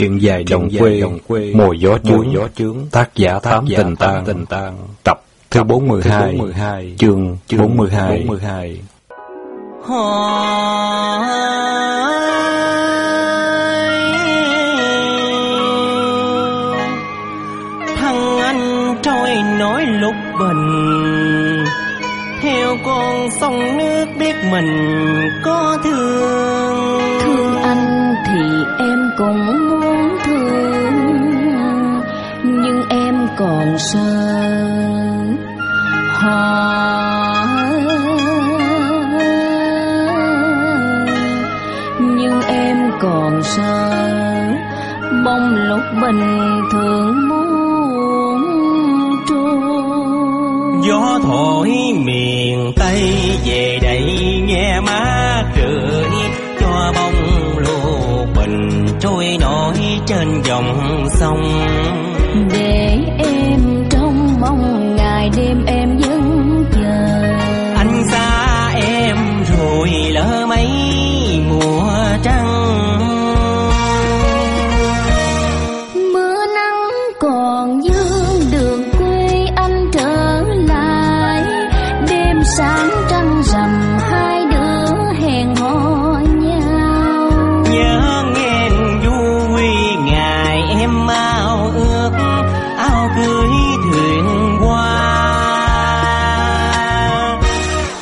Truyện dài đồng quê, quê mùa gió chướng, gió chướng tác giả tám tình tang, tình tang, tập thứ 42, 42 chương 42. 42. Thằng anh trôi nổi lúc bình Theo con sông nước biết mình có Thương còn sợ hoa. Nhưng em còn sợ Bông lúc bình thường muốn trôi Gió thổi miền Tây về đây nghe má trời Cho bông lúa bình trôi nổi trên dòng sông. Đêm em nhớ.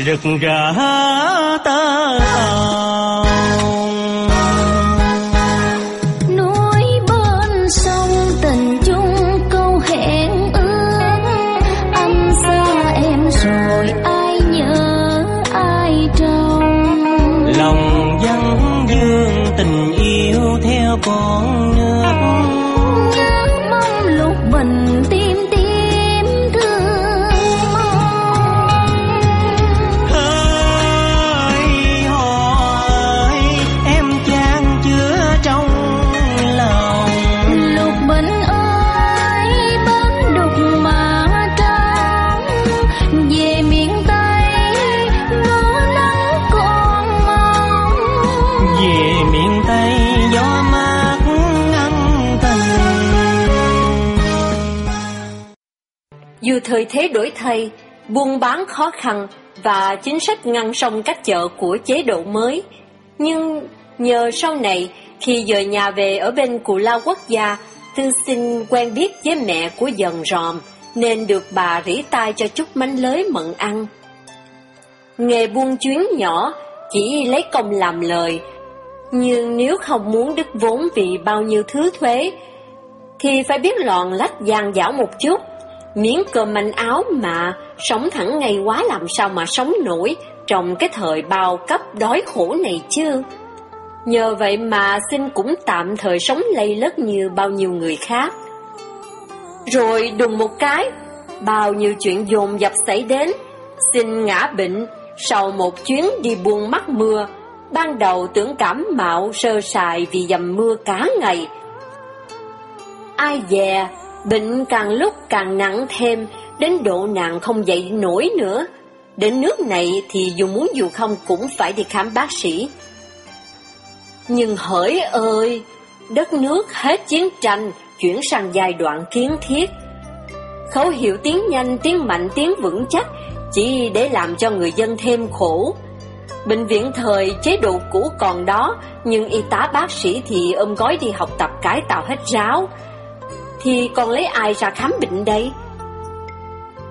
जग गा thời thế đổi thay, buôn bán khó khăn và chính sách ngăn sông cách chợ của chế độ mới, nhưng nhờ sau này khi dời nhà về ở bên Cù Lao Quốc gia, Tư Sinh quen biết với mẹ của dần ròm, nên được bà rỉ tai cho chút mánh lới mận ăn. Nghề buôn chuyến nhỏ chỉ lấy công làm lời, nhưng nếu không muốn đứt vốn vì bao nhiêu thứ thuế, thì phải biết lòn lách gian dảo một chút. Miếng cơm manh áo mà sống thẳng ngày quá làm sao mà sống nổi trong cái thời bao cấp đói khổ này chứ. Nhờ vậy mà xin cũng tạm thời sống lây lất như bao nhiêu người khác. Rồi đùng một cái, bao nhiêu chuyện dồn dập xảy đến. Xin ngã bệnh sau một chuyến đi buôn mắt mưa. Ban đầu tưởng cảm mạo sơ sài vì dầm mưa cả ngày. Ai dè, bệnh càng lúc càng nặng thêm, đến độ nặng không dậy nổi nữa. Đến nước này thì dù muốn dù không cũng phải đi khám bác sĩ. Nhưng hỡi ơi, đất nước hết chiến tranh, chuyển sang giai đoạn kiến thiết. Khẩu hiệu tiếng nhanh, tiếng mạnh, tiếng vững chắc, chỉ để làm cho người dân thêm khổ. Bệnh viện thời chế độ cũ còn đó, nhưng y tá bác sĩ thì ôm gói đi học tập cải tạo hết ráo. Thì còn lấy ai ra khám bệnh đây?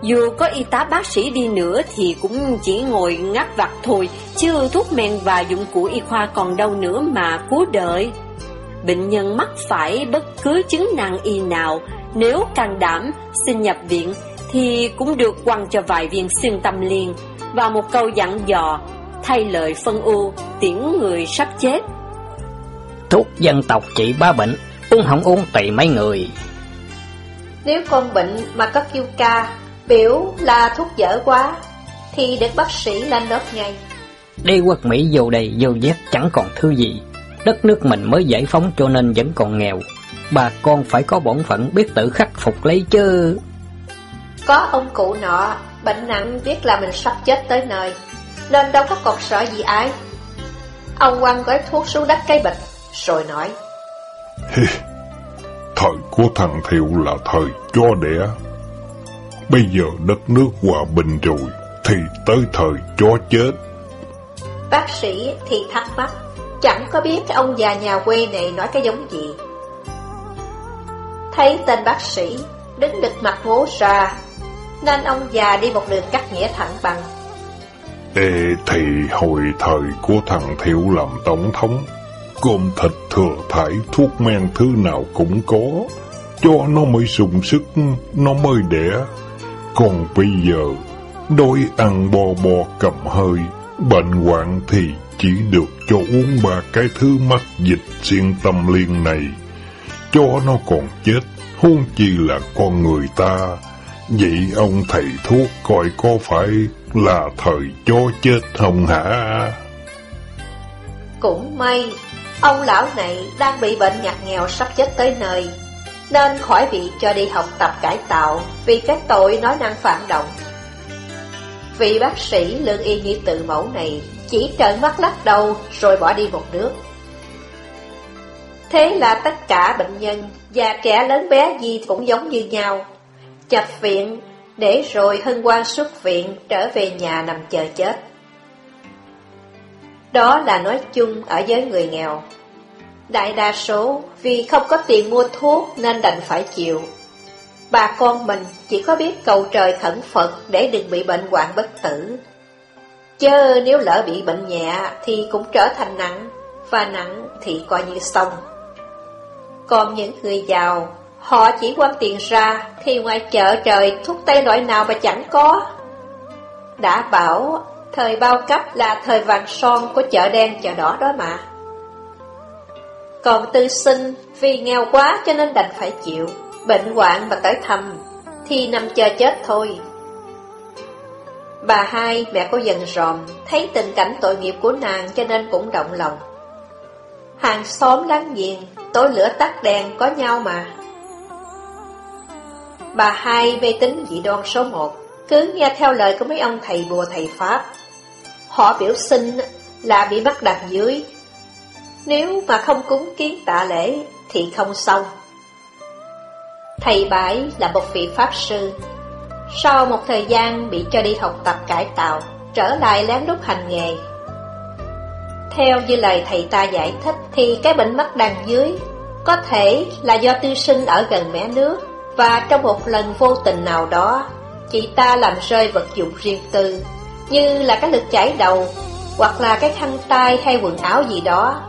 Dù có y tá bác sĩ đi nữa thì cũng chỉ ngồi ngắt vặt thôi, chứ thuốc men và dụng cụ y khoa còn đâu nữa mà cứu đợi. Bệnh nhân mắc phải bất cứ chứng năng y nào, nếu can đảm xin nhập viện thì cũng được quăng cho vài viên xuyên tâm liên và một câu dặn dò thay lời phân ưu tiễn người sắp chết. Thuốc dân tộc trị ba bệnh, uống không uống tùy mấy người. Nếu con bệnh mà có kêu ca, biểu là thuốc dở quá, thì được bác sĩ lên lớp ngay. Đi quốc Mỹ vô đây vô dép chẳng còn thứ gì. Đất nước mình mới giải phóng cho nên vẫn còn nghèo. Bà con phải có bổn phận biết tự khắc phục lấy chứ. Có ông cụ nọ, bệnh nặng biết là mình sắp chết tới nơi, nên đâu có còn sợ gì ai. Ông quăng gói thuốc xuống đất cây bịch, rồi nói. Thời của thằng Thiệu là thời cho đẻ. Bây giờ đất nước hòa bình rồi, thì tới thời cho chết. Bác sĩ thì thắc mắc, chẳng có biết cái ông già nhà quê này nói cái giống gì. Thấy tên bác sĩ đứng đực mặt ngố ra, nên ông già đi một đường cắt nghĩa thẳng bằng. Ê thì hồi thời của thằng Thiệu làm tổng thống, cơm thịt thừa thải thuốc men thứ nào cũng có, cho nó mới sùng sức, nó mới đẻ. Còn bây giờ, đôi ăn bò bò cầm hơi, bệnh hoạn thì chỉ được cho uống ba cái thứ mắc dịch xuyên tâm liên này, cho nó còn chết, huống chi là con người ta. Vậy ông thầy thuốc coi có phải là thời cho chết không hả? Cũng may, ông lão này đang bị bệnh ngặt nghèo sắp chết tới nơi, nên khỏi bị cho đi học tập cải tạo vì cái tội nói năng phản động. Vị bác sĩ lương y như tự mẫu này chỉ trợn mắt lắc đầu rồi bỏ đi một nước. Thế là tất cả bệnh nhân, già trẻ lớn bé gì cũng giống như nhau. Chập viện, để rồi hân quan xuất viện trở về nhà nằm chờ chết. Đó là nói chung ở giới người nghèo. Đại đa số vì không có tiền mua thuốc nên đành phải chịu. Bà con mình chỉ có biết cầu trời khẩn Phật để đừng bị bệnh hoạn bất tử. Chớ nếu lỡ bị bệnh nhẹ thì cũng trở thành nặng, và nặng thì coi như xong. Còn những người giàu, họ chỉ quăng tiền ra thì ngoài chợ trời thuốc tây loại nào mà chẳng có. Đã bảo thời bao cấp là thời vàng son của chợ đen chợ đỏ đó mà. Còn tư sinh vì nghèo quá cho nên đành phải chịu, bệnh hoạn mà tới thầm, thì nằm chờ chết thôi. Bà hai, mẹ của dần ròm, thấy tình cảnh tội nghiệp của nàng cho nên cũng động lòng. Hàng xóm láng giềng, tối lửa tắt đèn có nhau mà. Bà hai mê tính dị đoan số một, cứ nghe theo lời của mấy ông thầy bùa thầy Pháp. Họ biểu sinh là bị bắt đặt dưới. Nếu mà không cúng kiến tạ lễ thì không xong. Thầy bãi là một vị Pháp sư, sau một thời gian bị cho đi học tập cải tạo, trở lại lén lút hành nghề. Theo như lời thầy ta giải thích thì cái bệnh mắt đằng dưới có thể là do tư sinh ở gần mé nước và trong một lần vô tình nào đó, chị ta làm rơi vật dụng riêng tư, như là cái lực chảy đầu, hoặc là cái khăn tay hay quần áo gì đó.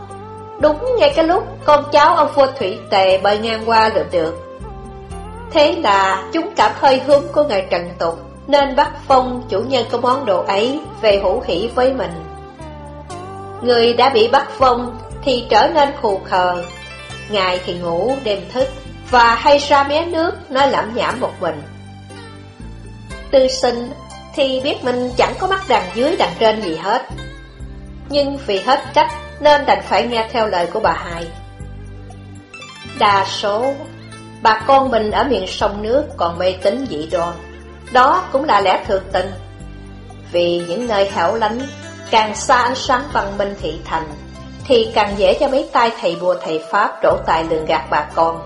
Đúng ngay cái lúc con cháu ông vua Thủy Tề bơi ngang qua lượm được. Thế là chúng cảm hơi hướng của ngài Trần Tục, nên bắt phong chủ nhân của món đồ ấy về hữu hỷ với mình. Người đã bị bắt phong thì trở nên khù khờ, ngài thì ngủ đêm thức, và hay ra mé nước nói lẩm nhảm một mình. Tư sinh thì biết mình chẳng có mắt đằng dưới đằng trên gì hết. Nhưng vì hết cách nên đành phải nghe theo lời của bà hai. Đa số, bà con mình ở miền sông nước còn mê tín dị đoan. Đó cũng là lẽ thường tình. Vì những nơi hẻo lánh, càng xa ánh sáng văn minh thị thành, thì càng dễ cho mấy tay thầy bùa thầy Pháp đổ tài lường gạt bà con.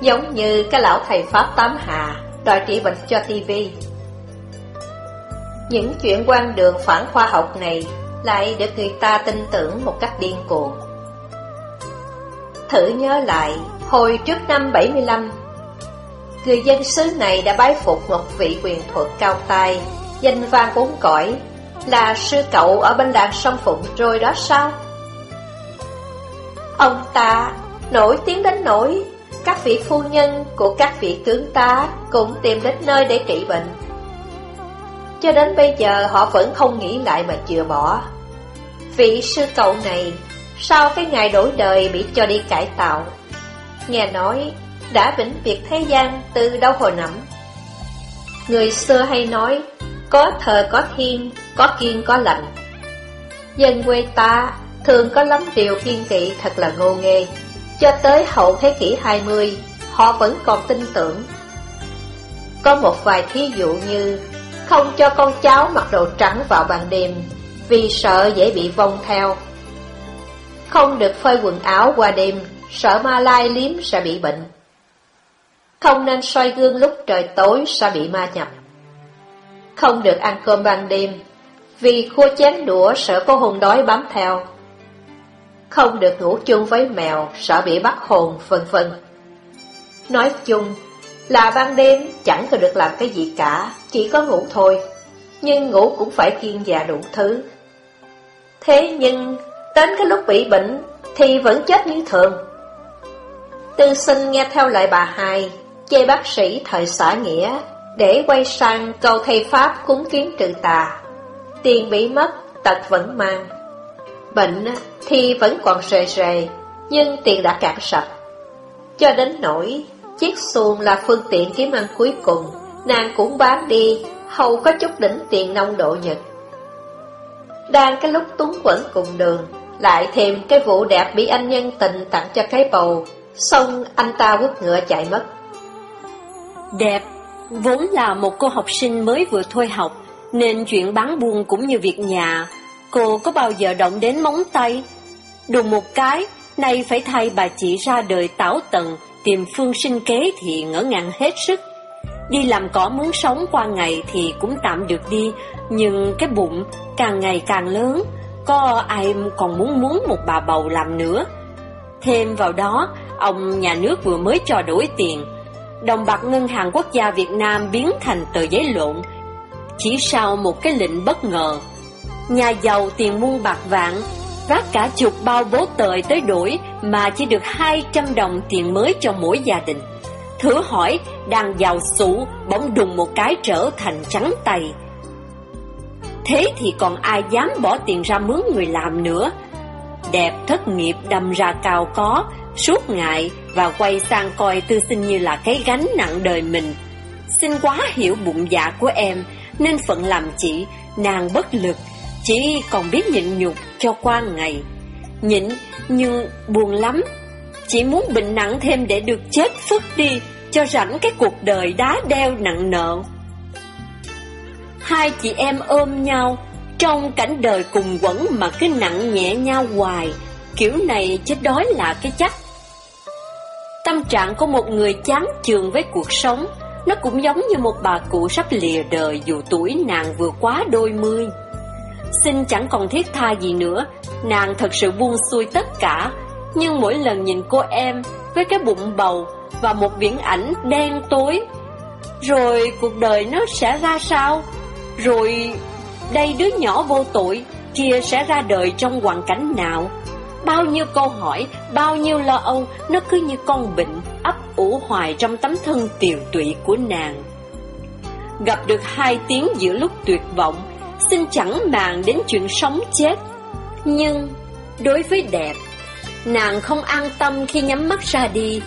Giống như cái lão thầy Pháp Tám Hà đòi trị bệnh cho tivi. Những chuyện quan đường phản khoa học này lại được người ta tin tưởng một cách điên cuồng. Thử nhớ lại, hồi trước năm 75, người dân xứ này đã bái phục một vị quyền thuật cao tay, danh vang bốn cõi, là sư cậu ở bên đàn sông Phụng rồi đó sao? Ông ta nổi tiếng đến nỗi các vị phu nhân của các vị tướng tá cũng tìm đến nơi để trị bệnh. Cho đến bây giờ họ vẫn không nghĩ lại mà chừa bỏ. Vị sư cậu này, sau cái ngày đổi đời bị cho đi cải tạo, nghe nói đã vĩnh biệt thế gian từ đâu hồi nẫm Người xưa hay nói, có thờ có thiên, có kiên có lạnh. Dân quê ta thường có lắm điều kiên kỵ thật là ngô nghê. Cho tới hậu thế kỷ 20, họ vẫn còn tin tưởng. Có một vài thí dụ như không cho con cháu mặc đồ trắng vào ban đêm vì sợ dễ bị vong theo. Không được phơi quần áo qua đêm, sợ ma lai liếm sẽ bị bệnh. Không nên soi gương lúc trời tối sẽ bị ma nhập. Không được ăn cơm ban đêm, vì khua chén đũa sợ có hồn đói bám theo. Không được ngủ chung với mèo, sợ bị bắt hồn, vân vân. Nói chung là ban đêm chẳng có được làm cái gì cả, chỉ có ngủ thôi. Nhưng ngủ cũng phải kiên già đủ thứ. Thế nhưng, đến cái lúc bị bệnh thì vẫn chết như thường. Tư sinh nghe theo lại bà hai, chê bác sĩ thời xã nghĩa, để quay sang cầu thầy Pháp cúng kiến trừ tà. Tiền bị mất, tật vẫn mang. Bệnh thì vẫn còn rề rề, nhưng tiền đã cạn sạch. Cho đến nỗi, chiếc xuồng là phương tiện kiếm ăn cuối cùng, nàng cũng bán đi, hầu có chút đỉnh tiền nông độ nhật. Đang cái lúc túng quẩn cùng đường, lại thêm cái vụ đẹp bị anh nhân tình tặng cho cái bầu, xong anh ta quất ngựa chạy mất. Đẹp, vốn là một cô học sinh mới vừa thôi học, nên chuyện bán buôn cũng như việc nhà, cô có bao giờ động đến móng tay. Đùng một cái, nay phải thay bà chị ra đời tảo tận tìm phương sinh kế thì ngỡ ngàng hết sức. Đi làm cỏ muốn sống qua ngày thì cũng tạm được đi, nhưng cái bụng càng ngày càng lớn, có ai còn muốn muốn một bà bầu làm nữa. Thêm vào đó, ông nhà nước vừa mới cho đổi tiền. Đồng bạc ngân hàng quốc gia Việt Nam biến thành tờ giấy lộn. Chỉ sau một cái lệnh bất ngờ, nhà giàu tiền muôn bạc vạn, vác cả chục bao bố tời tới đổi mà chỉ được 200 đồng tiền mới cho mỗi gia đình. Thử hỏi, đang giàu sụ bỗng đùng một cái trở thành trắng tay. Thế thì còn ai dám bỏ tiền ra mướn người làm nữa? Đẹp thất nghiệp đâm ra cao có, suốt ngại và quay sang coi tư sinh như là cái gánh nặng đời mình. Xin quá hiểu bụng dạ của em, nên phận làm chị, nàng bất lực, chỉ còn biết nhịn nhục cho qua ngày. Nhịn nhưng buồn lắm, chỉ muốn bệnh nặng thêm để được chết phức đi, cho rảnh cái cuộc đời đá đeo nặng nợ. Hai chị em ôm nhau, trong cảnh đời cùng quẩn mà cứ nặng nhẹ nhau hoài, kiểu này chết đói là cái chắc. Tâm trạng của một người chán chường với cuộc sống, nó cũng giống như một bà cụ sắp lìa đời dù tuổi nàng vừa quá đôi mươi. Xin chẳng còn thiết tha gì nữa, nàng thật sự buông xuôi tất cả, nhưng mỗi lần nhìn cô em với cái bụng bầu và một viễn ảnh đen tối, rồi cuộc đời nó sẽ ra sao? Rồi đây đứa nhỏ vô tội kia sẽ ra đời trong hoàn cảnh nào? Bao nhiêu câu hỏi, bao nhiêu lo âu, nó cứ như con bệnh ấp ủ hoài trong tấm thân tiều tụy của nàng. Gặp được hai tiếng giữa lúc tuyệt vọng, xin chẳng màng đến chuyện sống chết. Nhưng, đối với đẹp, nàng không an tâm khi nhắm mắt ra đi.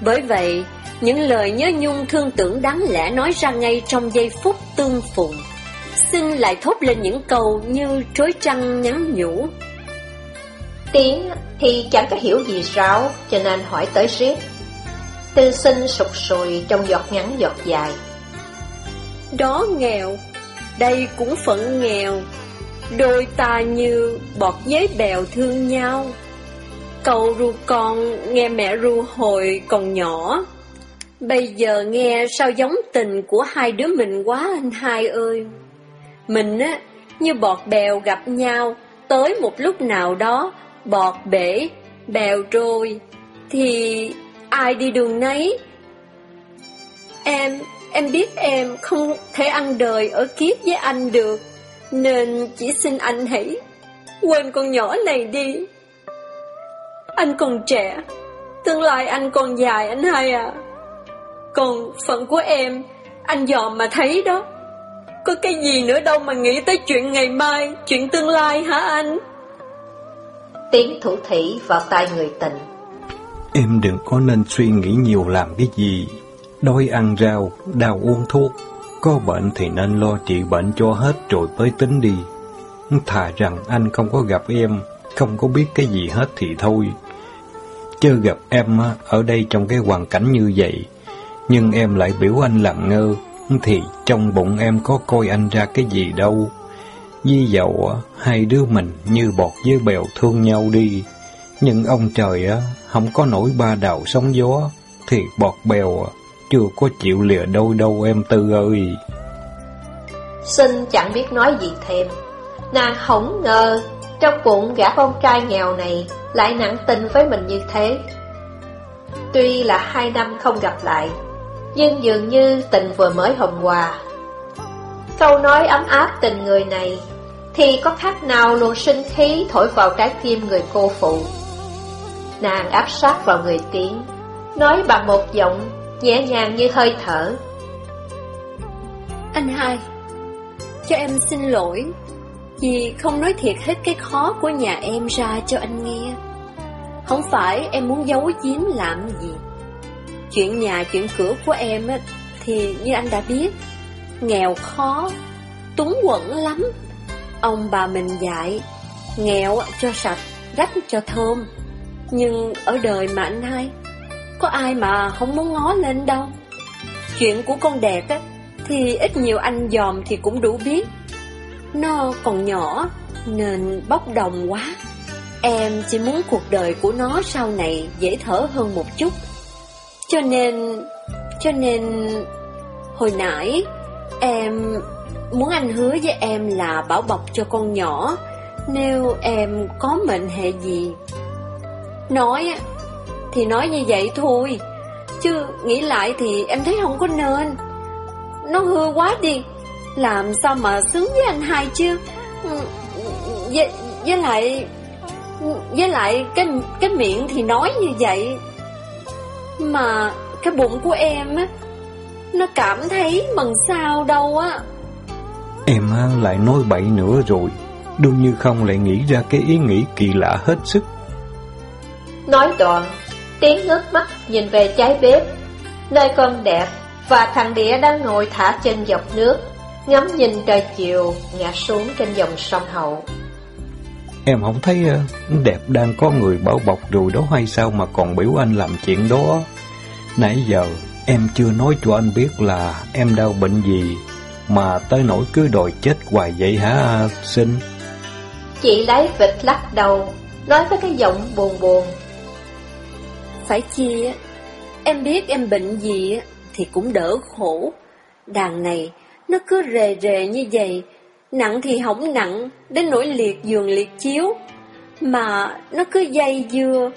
Bởi vậy, những lời nhớ nhung thương tưởng đáng lẽ nói ra ngay trong giây phút tương phùng. Xin lại thốt lên những câu như trối trăng nhắn nhủ. Tiếng thì chẳng có hiểu gì ráo, cho nên hỏi tới riết. Tư sinh sụt sùi trong giọt ngắn giọt dài. Đó nghèo, đây cũng phận nghèo, đôi ta như bọt giấy bèo thương nhau. Cậu ru con nghe mẹ ru hồi còn nhỏ, bây giờ nghe sao giống tình của hai đứa mình quá anh hai ơi. Mình á, như bọt bèo gặp nhau, tới một lúc nào đó, bọt bể, bèo trôi, thì ai đi đường nấy. Em, em biết em không thể ăn đời ở kiếp với anh được, nên chỉ xin anh hãy quên con nhỏ này đi. Anh còn trẻ, tương lai anh còn dài anh hai à. Còn phận của em, anh dòm mà thấy đó. Có cái gì nữa đâu mà nghĩ tới chuyện ngày mai, chuyện tương lai hả anh? Tiếng thủ thủy vào tai người tình. Em đừng có nên suy nghĩ nhiều làm cái gì. Đói ăn rau, đau uống thuốc. Có bệnh thì nên lo trị bệnh cho hết rồi tới tính đi. Thà rằng anh không có gặp em, không có biết cái gì hết thì thôi. chưa gặp em ở đây trong cái hoàn cảnh như vậy, nhưng em lại biểu anh làm ngơ, thì trong bụng em có coi anh ra cái gì đâu. Di dậu hai đứa mình như bọt với bèo thương nhau đi. Nhưng ông trời không có nổi ba đào sóng gió, thì bọt bèo chưa có chịu lìa đâu đâu em Tư ơi. Sinh chẳng biết nói gì thêm. Nàng không ngờ, trong bụng gã con trai nghèo này lại nặng tình với mình như thế. Tuy là hai năm không gặp lại, nhưng dường như tình vừa mới hôm qua. Câu nói ấm áp tình người này thì có khác nào luồng sinh khí thổi vào trái tim người cô phụ. Nàng áp sát vào người Tiến, nói bằng một giọng nhẹ nhàng như hơi thở. Anh hai, cho em xin lỗi vì không nói thiệt hết cái khó của nhà em ra cho anh nghe. Không phải em muốn giấu giếm làm gì. Chuyện nhà chuyện cửa của em thì như anh đã biết, nghèo khó, túng quẩn lắm. Ông bà mình dạy, nghèo cho sạch, rách cho thơm. Nhưng ở đời mà anh hai, có ai mà không muốn ngó lên đâu. Chuyện của con đẹp á, thì ít nhiều anh dòm thì cũng đủ biết. Nó còn nhỏ, nên bốc đồng quá. Em chỉ muốn cuộc đời của nó sau này dễ thở hơn một chút. Cho nên, cho nên, hồi nãy, em muốn anh hứa với em là bảo bọc cho con nhỏ, nếu em có mệnh hệ gì. Nói thì nói như vậy thôi, chứ nghĩ lại thì em thấy không có nên. Nó hư quá đi, làm sao mà xứng với anh hai chứ? Với, với lại với lại cái cái miệng thì nói như vậy. Mà cái bụng của em á Nó cảm thấy bằng sao đâu á. Em lại nói bậy nữa rồi. Đương như không lại nghĩ ra cái ý nghĩ kỳ lạ hết sức. Nói đoạn Tiếng ngước mắt nhìn về trái bếp Nơi con đẹp Và thằng đĩa đang ngồi thả chân dọc nước Ngắm nhìn trời chiều Ngã xuống trên dòng sông Hậu Em không thấy đẹp đang có người bảo bọc rồi đó hay sao mà còn biểu anh làm chuyện đó. Nãy giờ em chưa nói cho anh biết là em đau bệnh gì mà tới nỗi cứ đòi chết hoài vậy hả sinh? Chị lấy vịt lắc đầu, nói với cái giọng buồn buồn. Phải chi em biết em bệnh gì thì cũng đỡ khổ. Đàn này nó cứ rề rề như vậy Nặng thì hỏng nặng, đến nỗi liệt giường liệt chiếu. Mà nó cứ dây dưa.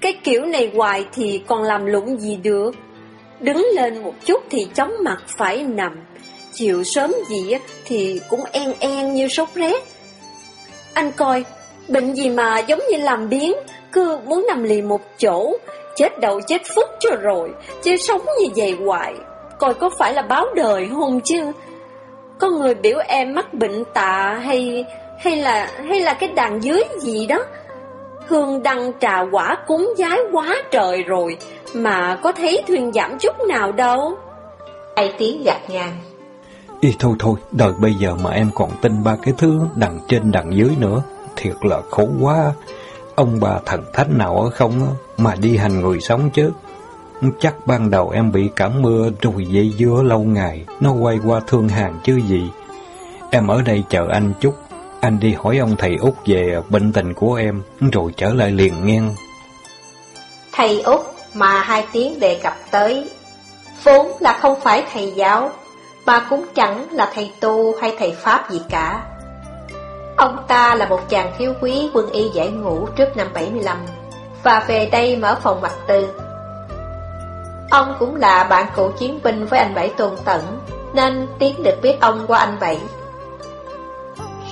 Cái kiểu này hoài thì còn làm lụng gì được. Đứng lên một chút thì chóng mặt phải nằm. Chịu sớm gì thì cũng en en như sốt rét. Anh coi, bệnh gì mà giống như làm biến, cứ muốn nằm lì một chỗ, chết đầu chết phức cho rồi, chứ sống như vậy hoài. Coi có phải là báo đời không chứ? Có người biểu em mắc bệnh tạ hay hay là hay là cái đàn dưới gì đó. Hương đăng trà quả cúng giái quá trời rồi, mà có thấy thuyền giảm chút nào đâu. Ai tiếng gạt ngang. Ý thôi thôi, đời bây giờ mà em còn tin ba cái thứ đằng trên đằng dưới nữa, thiệt là khổ quá. Ông bà thần thánh nào ở không mà đi hành người sống chứ. Chắc ban đầu em bị cảm mưa rồi dây dưa lâu ngày, nó quay qua thương hàng chứ gì. Em ở đây chờ anh chút, anh đi hỏi ông thầy út về bệnh tình của em, rồi trở lại liền nghe. Thầy út mà hai tiếng đề cập tới, vốn là không phải thầy giáo, mà cũng chẳng là thầy tu hay thầy Pháp gì cả. Ông ta là một chàng thiếu quý quân y giải ngũ trước năm 75, và về đây mở phòng mặt tư. Ông cũng là bạn cũ chiến binh với anh Bảy tuần Tẩn, nên Tiến được biết ông qua anh Bảy.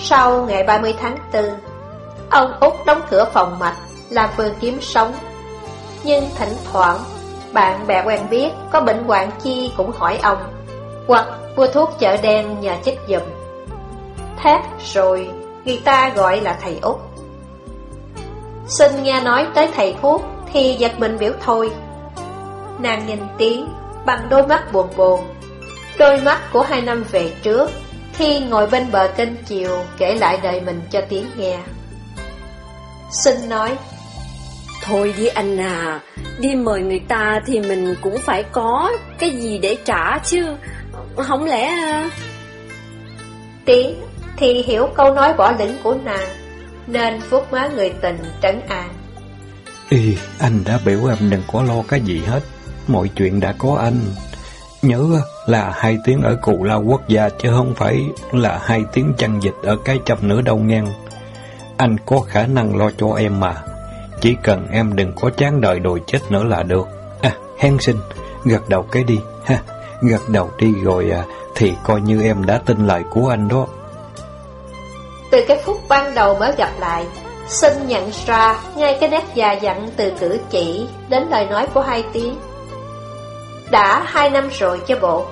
Sau ngày 30 tháng 4, ông Út đóng cửa phòng mạch, làm vườn kiếm sống. Nhưng thỉnh thoảng, bạn bè quen biết có bệnh hoạn chi cũng hỏi ông, hoặc mua thuốc chợ đen nhờ chích dùm. thét rồi, người ta gọi là thầy Út. Xin nghe nói tới thầy thuốc thì giật mình biểu thôi. Nàng nhìn tiếng bằng đôi mắt buồn buồn Đôi mắt của hai năm về trước Khi ngồi bên bờ kênh chiều Kể lại đời mình cho tiếng nghe Xin nói Thôi với anh à Đi mời người ta thì mình cũng phải có Cái gì để trả chứ Không lẽ à? Thì hiểu câu nói bỏ lĩnh của nàng Nên vuốt má người tình trấn an Ý, anh đã biểu em đừng có lo cái gì hết mọi chuyện đã có anh. Nhớ là hai tiếng ở cụ lao quốc gia chứ không phải là hai tiếng chăn dịch ở cái châm nữa đâu ngang. Anh có khả năng lo cho em mà. Chỉ cần em đừng có chán đời đồi chết nữa là được. À, hen sinh, gật đầu cái đi, ha, gật đầu đi rồi à, thì coi như em đã tin lời của anh đó. Từ cái phút ban đầu mới gặp lại, Sinh nhận ra ngay cái nét già dặn từ cử chỉ đến lời nói của hai tiếng. Đã hai năm rồi chứ bộ,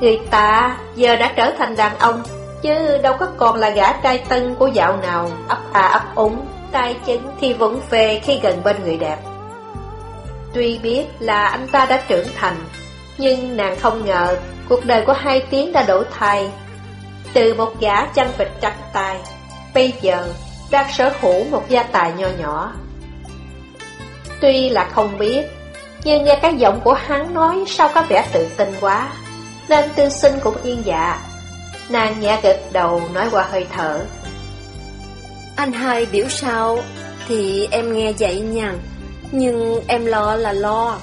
người ta giờ đã trở thành đàn ông, chứ đâu có còn là gã trai tân của dạo nào ấp à ấp úng, tay chân thì vẫn về khi gần bên người đẹp. Tuy biết là anh ta đã trưởng thành, nhưng nàng không ngờ cuộc đời của hai tiếng đã đổi thay. Từ một gã chăn vịt trắng tay, bây giờ đang sở hữu một gia tài nho nhỏ. Tuy là không biết, nhưng nghe cái giọng của hắn nói sao có vẻ tự tin quá, nên tư sinh cũng yên dạ. Nàng nhẹ gật đầu nói qua hơi thở. Anh hai biểu sao thì em nghe vậy nhằn nhưng em lo là lo.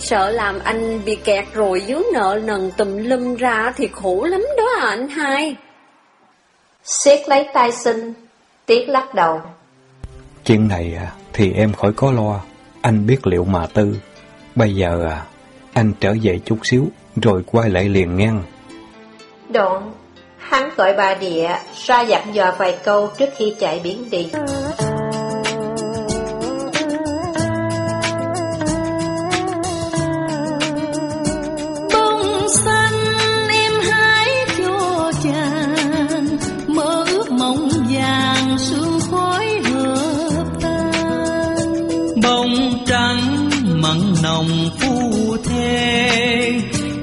Sợ làm anh bị kẹt rồi dướng nợ nần tùm lum ra thì khổ lắm đó à anh hai. siết lấy tay sinh, tiếc lắc đầu. Chuyện này à, thì em khỏi có lo, anh biết liệu mà tư. Bây giờ à, anh trở về chút xíu, rồi quay lại liền ngang. Đoạn, hắn gọi bà địa ra dặn dò vài câu trước khi chạy biến đi.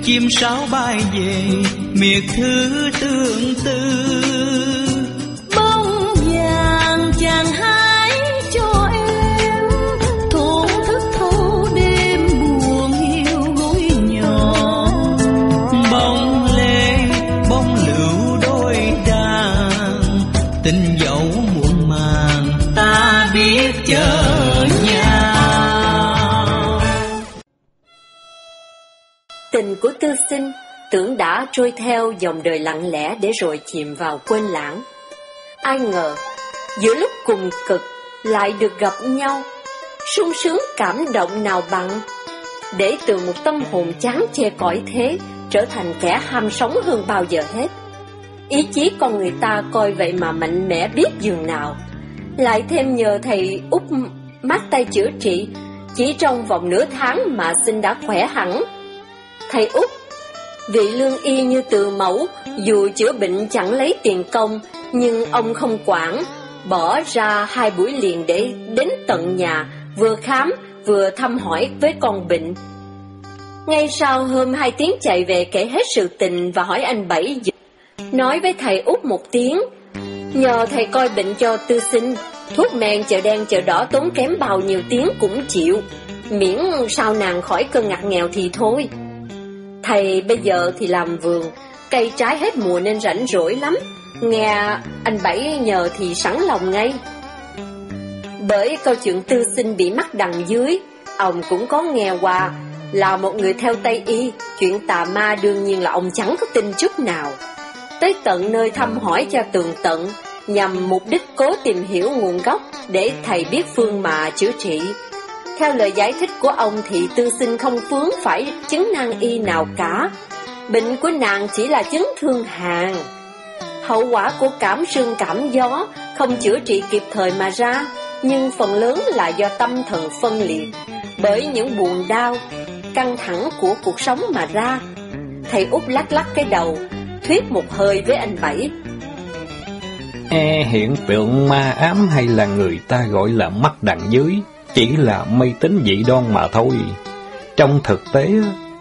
Chim sáo bay về miệt thứ tương tư. Trôi theo dòng đời lặng lẽ để rồi chìm vào quên lãng. Ai ngờ, giữa lúc cùng cực lại được gặp nhau, sung sướng cảm động nào bằng, để từ một tâm hồn chán chê cõi thế trở thành kẻ ham sống hơn bao giờ hết. Ý chí con người ta coi vậy mà mạnh mẽ biết dường nào. Lại thêm nhờ thầy út mắt tay chữa trị, chỉ trong vòng nửa tháng mà sinh đã khỏe hẳn Thầy Út Vị lương y như từ mẫu, Dù chữa bệnh chẳng lấy tiền công, Nhưng ông không quản, Bỏ ra hai buổi liền để đến tận nhà, Vừa khám, vừa thăm hỏi với con bệnh. Ngay sau hôm hai tiếng chạy về kể hết sự tình Và hỏi anh Bảy Nói với thầy Út một tiếng, Nhờ thầy coi bệnh cho tư sinh, Thuốc men, chợ đen, chợ đỏ tốn kém bao nhiêu tiếng cũng chịu, Miễn sao nàng khỏi cơn ngặt nghèo thì thôi. Thầy bây giờ thì làm vườn, cây trái hết mùa nên rảnh rỗi lắm. Nghe anh Bảy nhờ thì sẵn lòng ngay. Bởi câu chuyện tư sinh bị mắc đằng dưới, ông cũng có nghe qua. Là một người theo Tây Y, chuyện tà ma đương nhiên là ông chẳng có tin chút nào. Tới tận nơi thăm hỏi cho tường tận, nhằm mục đích cố tìm hiểu nguồn gốc để thầy biết phương mà chữa trị. Theo lời giải thích của ông thì tư sinh không vướng phải chứng năng y nào cả. Bệnh của nàng chỉ là chứng thương hàn. Hậu quả của cảm sương cảm gió không chữa trị kịp thời mà ra, nhưng phần lớn là do tâm thần phân liệt, bởi những buồn đau, căng thẳng của cuộc sống mà ra. Thầy út lắc lắc cái đầu, thuyết một hơi với anh Bảy. E hiện tượng ma ám hay là người ta gọi là mắt đằng dưới chỉ là mây tính dị đoan mà thôi. Trong thực tế,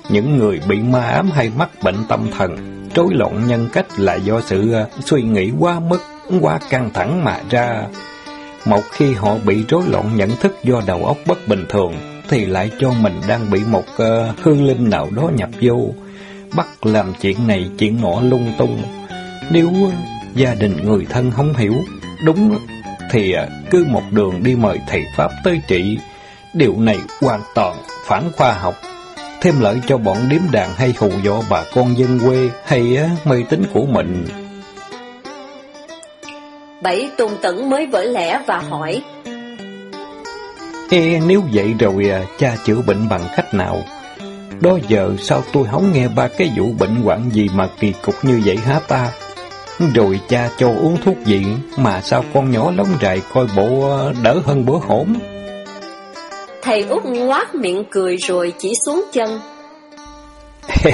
những người bị ma ám hay mắc bệnh tâm thần, rối loạn nhân cách là do sự à, suy nghĩ quá mức, quá căng thẳng mà ra. Một khi họ bị rối loạn nhận thức do đầu óc bất bình thường, thì lại cho mình đang bị một à, uh, hư linh nào đó nhập vô, bắt làm chuyện này chuyện nọ lung tung. Nếu uh, gia đình người thân không hiểu, đúng thì à, cứ một đường đi mời thầy Pháp tới trị. Điều này hoàn toàn phản khoa học. thêm lợi cho bọn điếm đàn hay hù dọa bà con dân quê hay mê tín của mình. Bảy tôn tẩn mới vỡ lẽ và hỏi. Ê, nếu vậy rồi à, cha chữa bệnh bằng cách nào? Đó giờ sao tôi không nghe ba cái vụ bệnh hoạn gì mà kỳ cục như vậy hả ta? Rồi cha cho uống thuốc gì mà sao con nhỏ lóng rài coi bộ à, đỡ hơn bữa hổm? Thầy út ngoác miệng cười rồi chỉ xuống chân.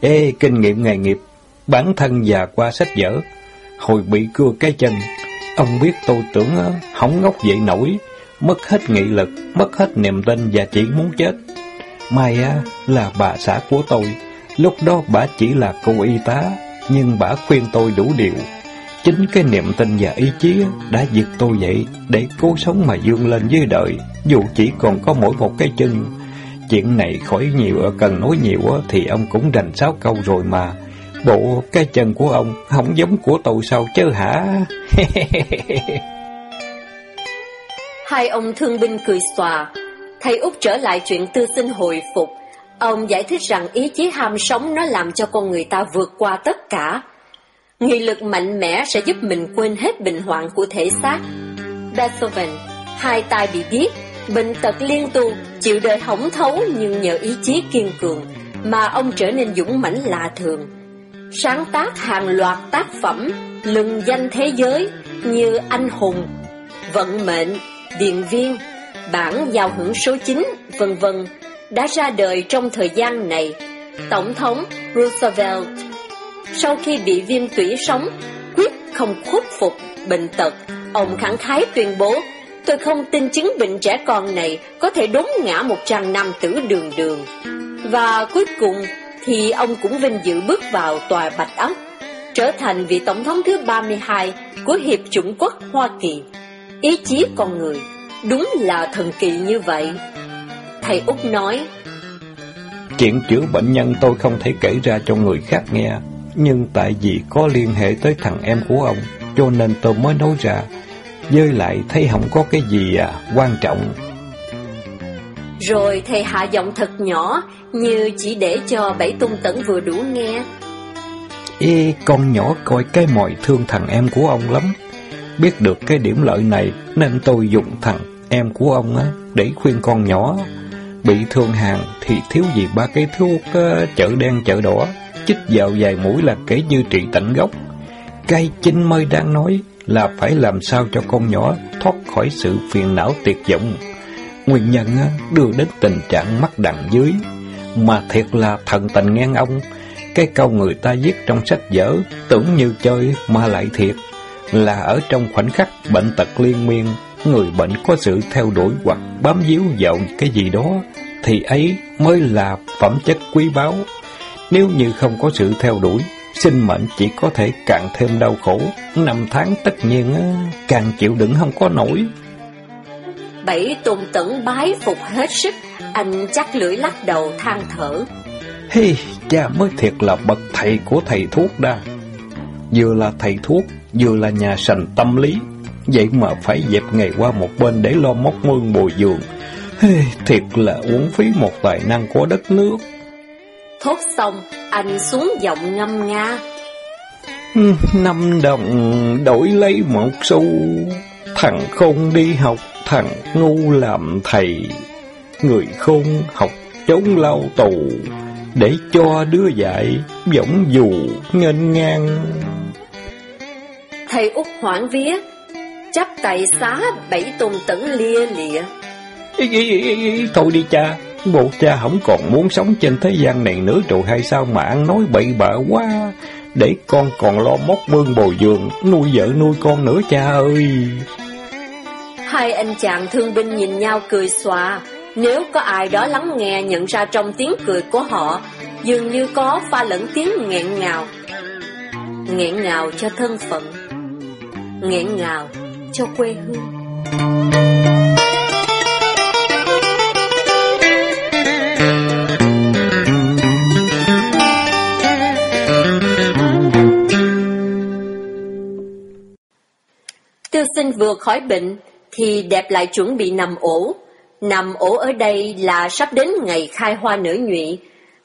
Ê, kinh nghiệm nghề nghiệp, bản thân già qua sách vở, hồi bị cưa cái chân. Ông biết tôi tưởng không ngốc dậy nổi, mất hết nghị lực, mất hết niềm tin và chỉ muốn chết. May á, là bà xã của tôi, lúc đó bà chỉ là cô y tá, nhưng bà khuyên tôi đủ điều. Chính cái niềm tin và ý chí đã giật tôi dậy để cố sống mà dương lên với đời, dù chỉ còn có mỗi một cái chân. Chuyện này khỏi nhiều, cần nói nhiều thì ông cũng rành sáu câu rồi mà. Bộ cái chân của ông không giống của tôi sao chứ hả? Hai ông thương binh cười xòa. Thầy út trở lại chuyện tư sinh hồi phục. Ông giải thích rằng ý chí ham sống nó làm cho con người ta vượt qua tất cả. Nghị lực mạnh mẽ sẽ giúp mình quên hết bệnh hoạn của thể xác. Beethoven, hai tay bị điếc, bệnh tật liên tu, chịu đời hỏng thấu nhưng nhờ ý chí kiên cường mà ông trở nên dũng mãnh lạ thường. Sáng tác hàng loạt tác phẩm lừng danh thế giới như Anh hùng, Vận mệnh, Điện viên, Bản giao hưởng số 9, vân vân đã ra đời trong thời gian này. Tổng thống Roosevelt sau khi bị viêm tủy sống, quyết không khuất phục bệnh tật, ông khẳng khái tuyên bố, tôi không tin chứng bệnh trẻ con này có thể đốn ngã một trang năm tử đường đường. Và cuối cùng thì ông cũng vinh dự bước vào tòa Bạch Ốc, trở thành vị tổng thống thứ 32 của Hiệp chủng quốc Hoa Kỳ. Ý chí con người, đúng là thần kỳ như vậy. Thầy Úc nói, Chuyện chữa bệnh nhân tôi không thể kể ra cho người khác nghe, nhưng tại vì có liên hệ tới thằng em của ông, cho nên tôi mới nói ra. Với lại thấy không có cái gì à, quan trọng. Rồi thầy hạ giọng thật nhỏ, như chỉ để cho bảy tung tẩn vừa đủ nghe. Ê, con nhỏ coi cái mồi thương thằng em của ông lắm. Biết được cái điểm lợi này nên tôi dùng thằng em của ông á để khuyên con nhỏ. Bị thương hàng thì thiếu gì ba cái thuốc uh, chợ đen chợ đỏ chích vào vài mũi là kể như trị tận gốc. Cây chính mới đang nói là phải làm sao cho con nhỏ thoát khỏi sự phiền não tuyệt vọng. Nguyên nhân ờ, đưa đến tình trạng mắc đằng dưới. Mà thiệt là thần tình ngang ông. Cái câu người ta viết trong sách vở tưởng như chơi mà lại thiệt. Là ở trong khoảnh khắc bệnh tật liên miên, người bệnh có sự theo đuổi hoặc bám víu vào cái gì đó, thì ấy mới là phẩm chất quý báu. Nếu như không có sự theo đuổi, sinh mệnh chỉ có thể càng thêm đau khổ, năm tháng tất nhiên càng chịu đựng không có nổi. Bảy tùng tẩn bái phục hết sức, anh chắc lưỡi lắc đầu than thở. Hi, cha mới thiệt là bậc thầy của thầy thuốc đa. Vừa là thầy thuốc, vừa là nhà sành tâm lý. Vậy mà phải dẹp nghề qua một bên để lo móc mương bồi. Hey, thiệt là uống phí một tài năng của đất nước. Thốt xong, anh xuống giọng ngâm nga. Năm đồng đổi lấy một xu, thằng khôn đi học, thằng ngu làm thầy. Người khôn học trốn lao tù, để cho đứa dạy võng dù nghênh ngang. Thầy út hoảng vía, chắp tay xá bảy tôn tẩn lia lịa. Ý, ý, ý, ý, thôi đi cha, bộ cha không còn muốn sống trên thế gian này nữa rồi hay sao mà ăn nói bậy bạ quá, để con còn lo móc mương bồi giường, nuôi vợ nuôi con nữa cha ơi. Hai anh chàng thương binh nhìn nhau cười xòa, nếu có ai đó lắng nghe nhận ra trong tiếng cười của họ, dường như có pha lẫn tiếng nghẹn ngào. Nghẹn ngào cho thân phận, nghẹn ngào cho quê hương. Tư sinh vừa khỏi bệnh thì đẹp lại chuẩn bị nằm ổ. nằm ổ ở đây là sắp đến ngày khai hoa nở nhụy.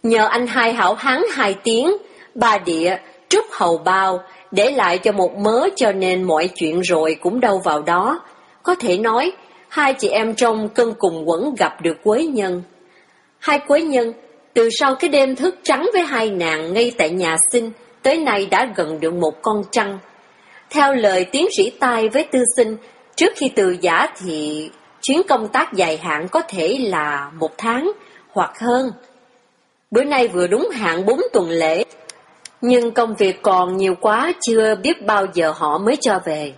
Nhờ anh hai hảo hán hai tiếng, ba địa, trúc hầu bao, để lại cho một mớ cho nên mọi chuyện rồi cũng đâu vào đó. Có thể nói, hai chị em trong cân cùng quẩn gặp được quế nhân. Hai quế nhân, từ sau cái đêm thức trắng với hai nàng ngay tại nhà sinh, tới nay đã gần được một con trăng. Theo lời tiến sĩ tai với tư sinh, trước khi từ giả thì chuyến công tác dài hạn có thể là một tháng hoặc hơn. Bữa nay vừa đúng hạn bốn tuần lễ, nhưng công việc còn nhiều quá chưa biết bao giờ họ mới cho về.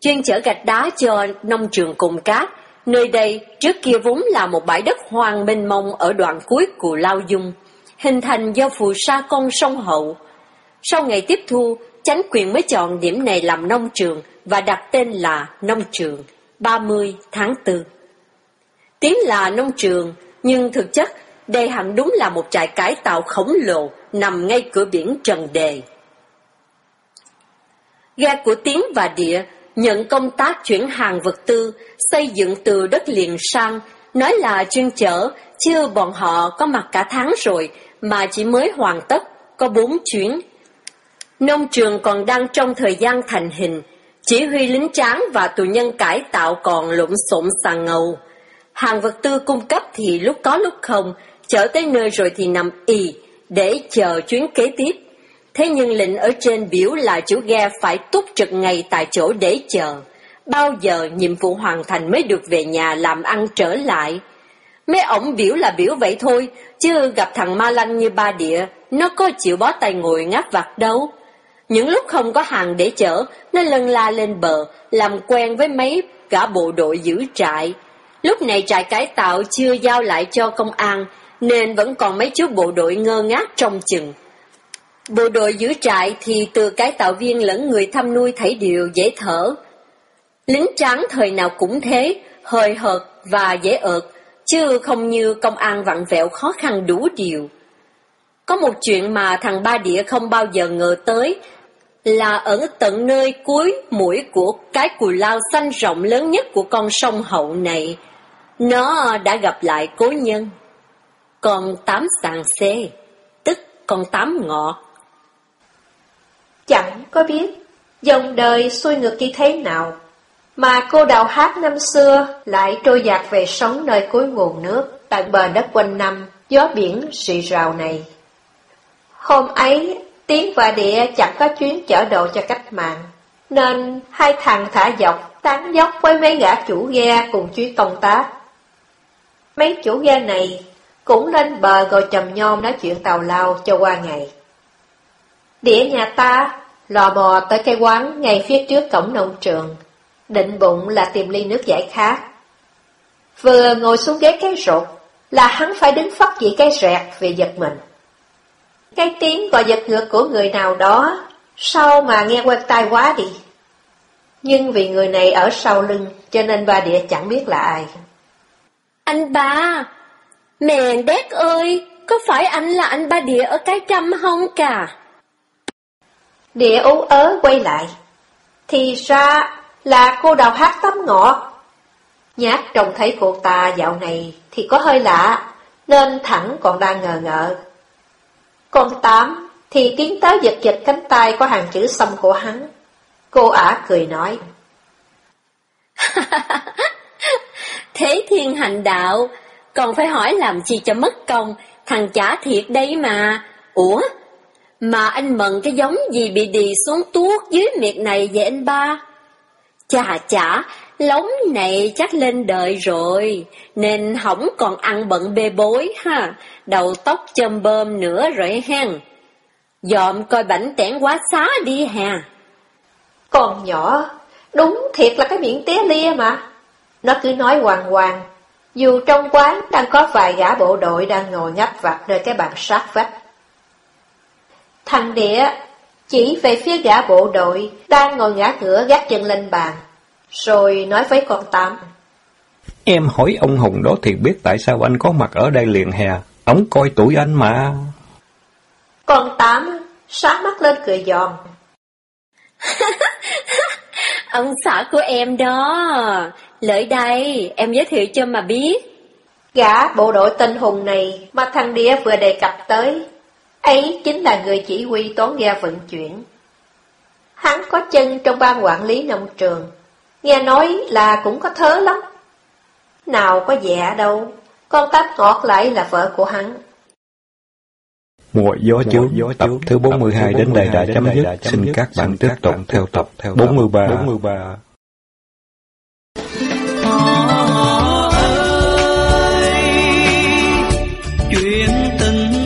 Chuyên chở gạch đá cho nông trường cùng cát, nơi đây trước kia vốn là một bãi đất hoang mênh mông ở đoạn cuối của Lao Dung, hình thành do phù sa con sông Hậu. Sau ngày tiếp thu, chánh quyền mới chọn điểm này làm nông trường và đặt tên là nông trường 30 tháng 4. Tiếng là nông trường, nhưng thực chất đây hẳn đúng là một trại cải tạo khổng lồ nằm ngay cửa biển Trần Đề. Ga của Tiến và Địa nhận công tác chuyển hàng vật tư, xây dựng từ đất liền sang, nói là chuyên chở, chưa bọn họ có mặt cả tháng rồi, mà chỉ mới hoàn tất, có bốn chuyến. Nông trường còn đang trong thời gian thành hình, chỉ huy lính tráng và tù nhân cải tạo còn lộn xộn sàn ngầu. Hàng vật tư cung cấp thì lúc có lúc không, chở tới nơi rồi thì nằm ì, để chờ chuyến kế tiếp. Thế nhưng lệnh ở trên biểu là chủ ghe phải túc trực ngày tại chỗ để chờ. Bao giờ nhiệm vụ hoàn thành mới được về nhà làm ăn trở lại. Mấy ổng biểu là biểu vậy thôi, chứ gặp thằng ma lanh như ba địa, nó có chịu bó tay ngồi ngáp vặt đâu. Những lúc không có hàng để chở, nó lân la lên bờ, làm quen với mấy cả bộ đội giữ trại. Lúc này trại cải tạo chưa giao lại cho công an, nên vẫn còn mấy chú bộ đội ngơ ngác trong chừng. Bộ đội giữ trại thì từ cái tạo viên lẫn người thăm nuôi thấy điều dễ thở. Lính tráng thời nào cũng thế, hơi hợt và dễ ợt, chứ không như công an vặn vẹo khó khăn đủ điều. Có một chuyện mà thằng Ba Địa không bao giờ ngờ tới, là ở tận nơi cuối mũi của cái cùi lao xanh rộng lớn nhất của con sông Hậu này, nó đã gặp lại cố nhân. Con tám sàng xê, tức con tám ngọt. Chẳng có biết dòng đời xuôi ngược như thế nào, mà cô đào hát năm xưa lại trôi dạt về sống nơi cuối nguồn nước, tận bờ đất quanh năm, gió biển rì rào này. Hôm ấy, Tiến và Địa chẳng có chuyến chở đồ cho cách mạng, nên hai thằng thả dọc, tán dốc với mấy gã chủ ghe cùng chuyến công tác. Mấy chủ ghe này cũng lên bờ ngồi chầm nhom nói chuyện tàu lao cho qua ngày. Đĩa nhà ta lò bò tới cái quán ngay phía trước cổng nông trường, định bụng là tìm ly nước giải khát. Vừa ngồi xuống ghế cái rột, là hắn phải đứng phát dĩ cái rẹt vì giật mình. Cái tiếng gọi giật ngược của người nào đó, sao mà nghe quen tai quá đi. Nhưng vì người này ở sau lưng, cho nên bà địa chẳng biết là ai. Anh ba, mẹ đét ơi, có phải anh là anh ba địa ở cái trăm không cả? Địa ú ớ quay lại. Thì ra là cô đào hát tắm ngọt. Nhát trông thấy cô ta dạo này thì có hơi lạ, nên thẳng còn đang ngờ ngợ. Con Tám thì tiến tới giật giật cánh tay có hàng chữ xăm của hắn. Cô ả cười nói. Thế thiên hành đạo, còn phải hỏi làm chi cho mất công, thằng chả thiệt đấy mà. Ủa? Mà anh mận cái giống gì bị đì xuống tuốt dưới miệng này vậy anh ba? Chà chả, lóng này chắc lên đời rồi, nên không còn ăn bận bê bối ha, đầu tóc châm bơm nữa rồi hen. Dòm coi bảnh tẻn quá xá đi hà. Còn nhỏ, đúng thiệt là cái miệng té lia mà. Nó cứ nói hoàng hoàng, dù trong quán đang có vài gã bộ đội đang ngồi ngắp vặt nơi cái bàn sát vách. Thằng địa chỉ về phía gã bộ đội đang ngồi ngã ngửa gác chân lên bàn, rồi nói với con Tám. Em hỏi ông Hùng đó thì biết tại sao anh có mặt ở đây liền hè, ông coi tuổi anh mà. Con Tám sáng mắt lên cười giòn. ông xã của em đó, Lợi đây, em giới thiệu cho mà biết. Gã bộ đội tinh hùng này mà thằng Đĩa vừa đề cập tới, ấy chính là người chỉ huy toán ghe vận chuyển. Hắn có chân trong ban quản lý nông trường, nghe nói là cũng có thớ lắm. Nào có dạ đâu, con táp ngọt lại là vợ của hắn. Mùa gió trước, tập thứ 42 đến đây đã chấm dứt. Xin các bạn tiếp tục theo tập 43. từng